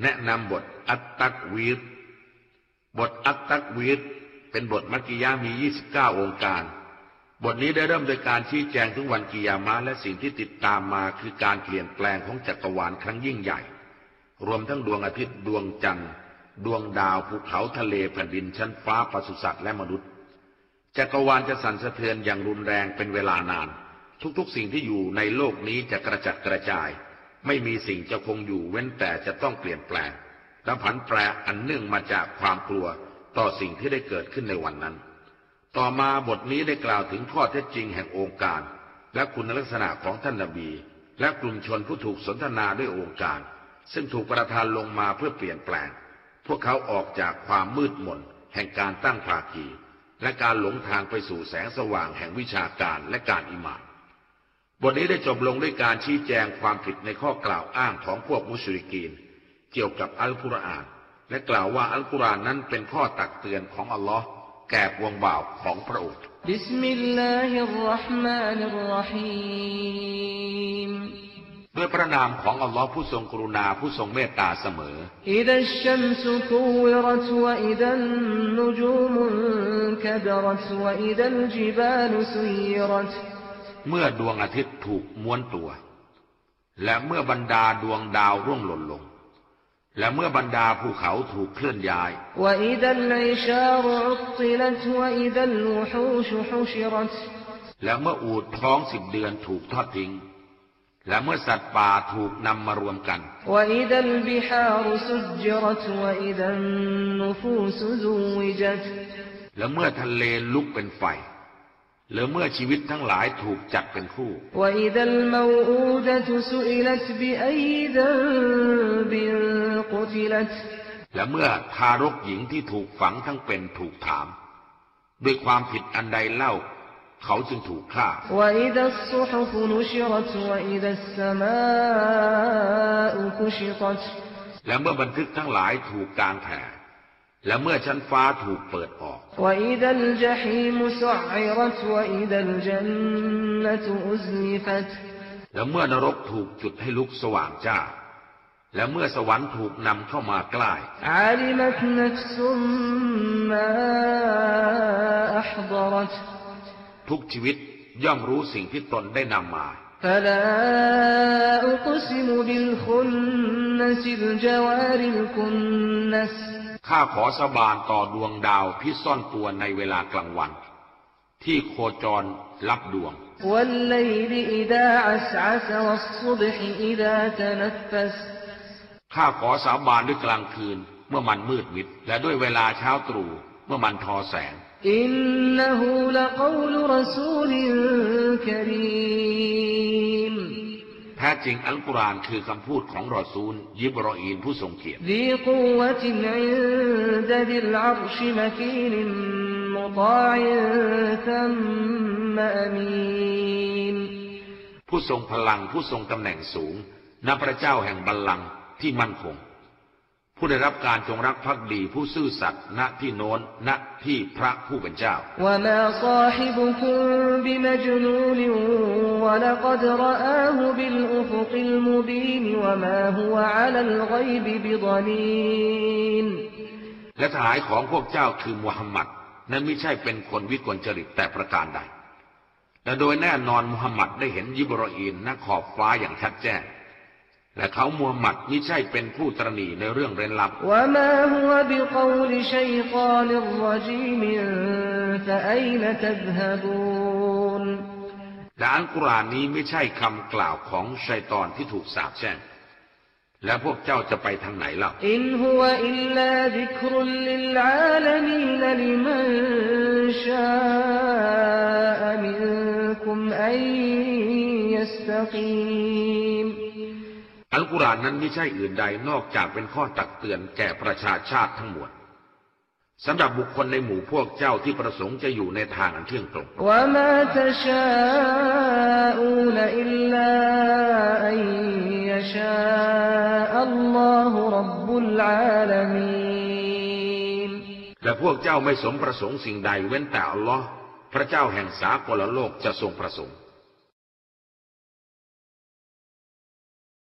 แนะนำบทอัตตักวีดบทอัตตักวีดเป็นบทมักกิยามี 29 องค์การ บทนี้ได้เริ่มโดยการชี้แจงถึงวันกิยามะและสิ่งที่ติดตามมาคือการเปลี่ยนแปลงของจักรวาลครั้งยิ่งใหญ่ รวมทั้งดวงอาทิตย์ดวงจันทร์ ดวงดาวภูเขาทะเลแผ่นดินชั้นฟ้าปศุสัตว์และมนุษย์ จักรวาลจะสั่นสะเทือนอย่างรุนแรงเป็นเวลานาน ทุกๆ สิ่งที่อยู่ในโลกนี้จะกระจัดกระจาย ไม่มีสิ่งจะคงอยู่เว้นแต่จะต้องเปลี่ยนแปลง และผันแปรอันเนื่องมาจากความกลัวต่อสิ่งที่ได้เกิดขึ้นในวันนั้น ต่อมาบทนี้ได้กล่าวถึงข้อเท็จจริงแห่งองค์การ และคุณลักษณะของท่านนบี และกลุ่มชนผู้ถูกสนทนาด้วยองค์การ ซึ่งถูกประทานลงมาเพื่อเปลี่ยนแปลง พวกเขาออกจากความมืดมนแห่งการตั้งภาคี และการหลงทางไปสู่แสงสว่างแห่งวิชาการและการอิมาน บทนี้ได้จบลงด้วยการชี้แจงความผิดในข้อกล่าวอ้างของพวกมุสลิกีน เกี่ยวกับอัลกุรอาน และกล่าวว่าอัลกุรอานนั้นเป็นข้อตักเตือนของอัลลอฮ์แก่วงบ่าวของพระองค์บิสมิลลาฮิรราะห์มานิรรหีมด้วยพระนามของอัลลอฮ์ผู้ทรงกรุณาผู้ทรงเมตตาเสมอ อิ เมื่อดวงอาทิตย์ถูกม้วนตัว และเมื่อบรรดาดวงดาวร่วงหล่นลง และเมื่อบรรดาภูเขาถูกเคลื่อนย้าย และเมื่ออูดท้องสิบเดือนถูกทอดทิ้ง และเมื่อสัตว์ป่าถูกนำมารวมกัน และเมื่อทะเลลุกเป็นไฟ และเมื่อชีวิตทั้งหลายถูกจัดเป็นคู่ และเมื่อทารกหญิงที่ถูกฝังทั้งเป็นถูกถาม ด้วยความผิดอันใดเล่า เขาจึงถูกฆ่า และเมื่อบันทึกทั้งหลายถูกกางแผ่ และเมื่อชั้นฟ้าถูกเปิดออก وإذا الجحيم سعرت وإذا الجنة أزلفت และเมื่อนรกถูกจุดให้ลุกสว่างจ้า และเมื่อสวรรค์ถูกนำเข้ามาใกล้ علمت نفس ما أحضرت ทุกชีวิตย่อมรู้สิ่งที่ตนได้นำมา فلا أقسم بالخنس الجوار الكنس ข้าขอสาบานต่อดวงดาวที่ซ่อนตัวในเวลากลางวัน ที่โคจรรับดวง ข้าขอสาบานด้วยกลางคืน เมื่อมันมืดมิด และด้วยเวลาเช้าตรู่เมื่อมันทอแสง อินนหูละกอลรสูลินครีม แท้จริงอัลกุรอานคือคำพูดของรอซูล ยิบรออีนผู้ทรงเกียรติผู้ทรงพลังผู้ทรงตำแหน่งสูงนับพระเจ้าแห่งบัลลังก์ที่มั่นคง ผู้ได้รับการจงรักภักดีผู้ซื่อสัตย์ณที่โน้นณที่พระผู้เป็นเจ้า وما صاحبكم بمجنون ولقد رآه بالأفق المبين وما هو على الغيب بضنين และทหายของพวกเจ้าคือมูฮัมหมัด นั้นไม่ใช่เป็นคนวิกลจริตแต่ประการใด และโดยแน่นอนมูฮัมหมัดได้เห็นยิบรออีนณขอบฟ้าอย่างชัดแจ้ง และเขามัวหมัดไม่ใช่เป็นผู้ตรณีในเรื่องเร้นลับ และอัลกุรอานนี้ไม่ใช่คำกล่าวของชัยตอนที่ถูกสาปแช่ง และพวกเจ้าจะไปทางไหนเล่าإن هو إلا ذكر للعالمين لمن شاء منكم أن يستقيم อัลกุรอานนั้นไม่ใช่อื่นใดนอกจากเป็นข้อตักเตือนแก่ประชาชาติทั้งหมดสำหรับบุคคลในหมู่พวกเจ้าที่ประสงค์จะอยู่ในทางอันเที่ยงตรงและพวกเจ้าไม่สมประสงค์สิ่งใดเว้นแต่อัลลอฮ์พระเจ้าแห่งสากลโลกจะทรงประสงค์